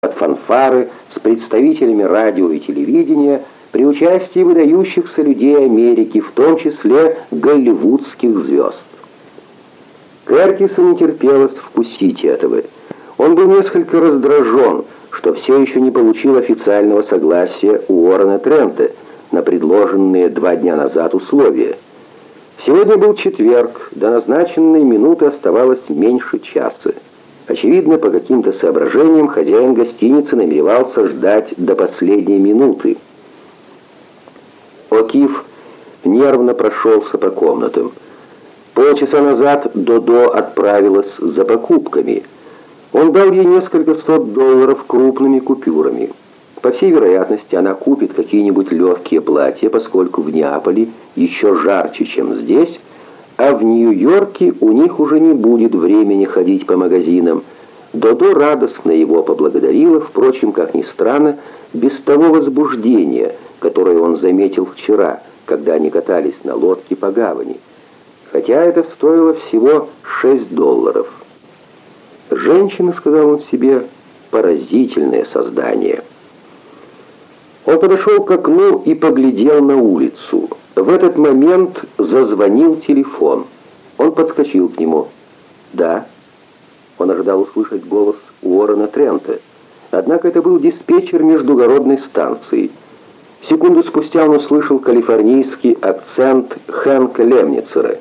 под фанфары с представителями радио и телевидения при участии выдающихся людей Америки, в том числе голливудских звезд. Кертису не терпелось вкусить этого. Он был несколько раздражен, что все еще не получил официального согласия у Уоррена Трента на предложенные два дня назад условия. Сегодня был четверг, до назначенной минуты оставалось меньше часа. Очевидно, по каким-то соображениям хозяин гостиницы намеревался ждать до последней минуты. Окиф нервно прошелся по комнатам. Полчаса назад Додо отправилась за покупками. Он дал ей несколько сот долларов крупными купюрами. По всей вероятности, она купит какие-нибудь легкие платья, поскольку в Неаполе еще жарче, чем здесь, а в Нью-Йорке у них уже не будет времени ходить по магазинам. Додо радостно его поблагодарила, впрочем, как ни странно, без того возбуждения, которое он заметил вчера, когда они катались на лодке по гавани. Хотя это стоило всего 6 долларов. «Женщина», — сказал он себе, — «поразительное создание». Он подошел к окну и поглядел на улицу. В этот момент зазвонил телефон. Он подскочил к нему. «Да». Он ожидал услышать голос Уоррена Трента. Однако это был диспетчер междугородной станции. Секунду спустя он услышал калифорнийский акцент Хэнка Лемницера.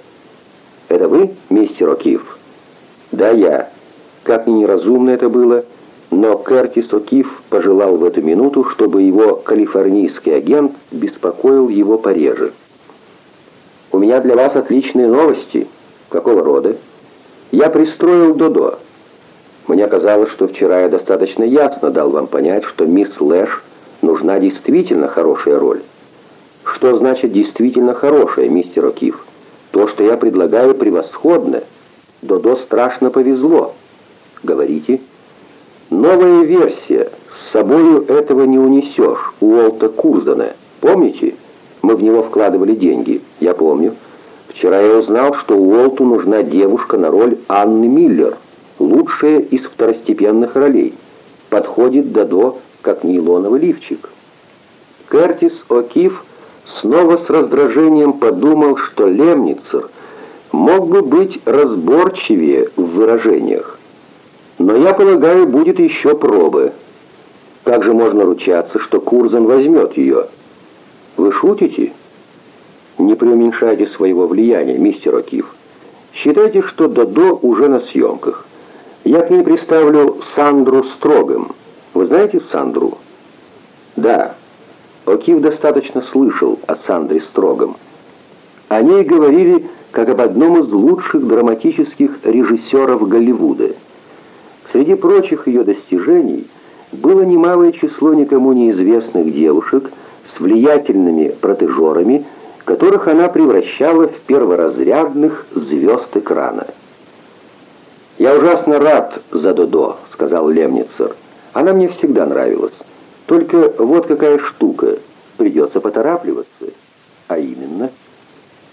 «Это вы, мистер О'Кив?» «Да, я. Как ни неразумно это было, но Кертис О'Кив пожелал в эту минуту, чтобы его калифорнийский агент беспокоил его пореже. «У меня для вас отличные новости. Какого рода?» «Я пристроил Додо. Мне казалось, что вчера я достаточно ясно дал вам понять, что мисс Лэш нужна действительно хорошая роль». «Что значит действительно хорошая, мистер О'Кив?» «То, что я предлагаю, превосходно. Додо страшно повезло». «Говорите». Новая версия. С собою этого не унесешь. Уолта Курзана. Помните? Мы в него вкладывали деньги. Я помню. Вчера я узнал, что Уолту нужна девушка на роль Анны Миллер. Лучшая из второстепенных ролей. Подходит Дадо, как нейлоновый лифчик. Кертис О'Кив снова с раздражением подумал, что Лемницер мог бы быть разборчивее в выражениях. Но я полагаю, будет еще пробы. Как же можно ручаться, что Курзан возьмет ее? Вы шутите? Не преуменьшайте своего влияния, мистер О'Кив. Считайте, что Додо уже на съемках. Я к ней представлю Сандру Строгом. Вы знаете Сандру? Да. О'Кив достаточно слышал о Сандре Строгом. О ней говорили как об одном из лучших драматических режиссеров Голливуда – Среди прочих ее достижений было немалое число никому неизвестных девушек с влиятельными протежерами, которых она превращала в перворазрядных звезд экрана. «Я ужасно рад за Додо», — сказал Лемницер. «Она мне всегда нравилась. Только вот какая штука. Придется поторапливаться. А именно...»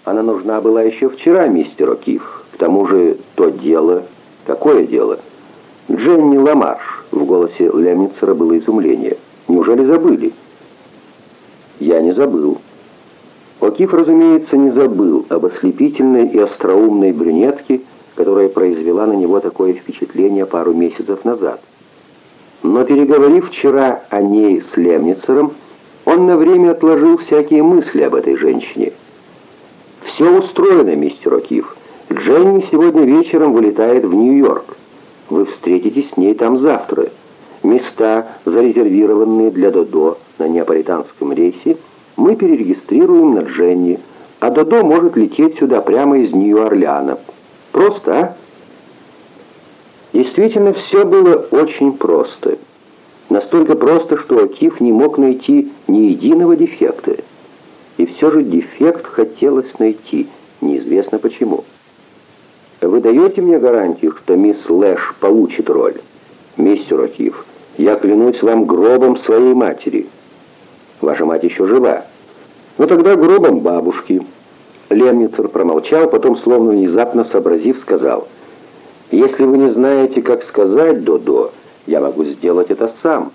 «Она нужна была еще вчера, мистер О'Кив. К тому же то дело...» «Какое дело?» «Дженни Ламарш», — в голосе Лемницера было изумление. «Неужели забыли?» «Я не забыл». Окиф, разумеется, не забыл об ослепительной и остроумной брюнетке, которая произвела на него такое впечатление пару месяцев назад. Но переговорив вчера о ней с Лемницером, он на время отложил всякие мысли об этой женщине. «Все устроено, мистер Окиф. Дженни сегодня вечером вылетает в Нью-Йорк. Вы встретитесь с ней там завтра. Места, зарезервированные для Додо на неаполитанском рейсе, мы перерегистрируем на Дженни, а Додо может лететь сюда прямо из Нью-Орлеана. Просто, а? Действительно, все было очень просто. Настолько просто, что Акиф не мог найти ни единого дефекта. И все же дефект хотелось найти, неизвестно почему. Вы даете мне гарантию, что мисс Лэш получит роль? Мистер Окиф, я клянусь вам гробом своей матери. Ваша мать еще жива. Ну тогда гробом бабушки. Лемницер промолчал, потом, словно внезапно сообразив, сказал, «Если вы не знаете, как сказать, Додо, Я могу сделать это сам».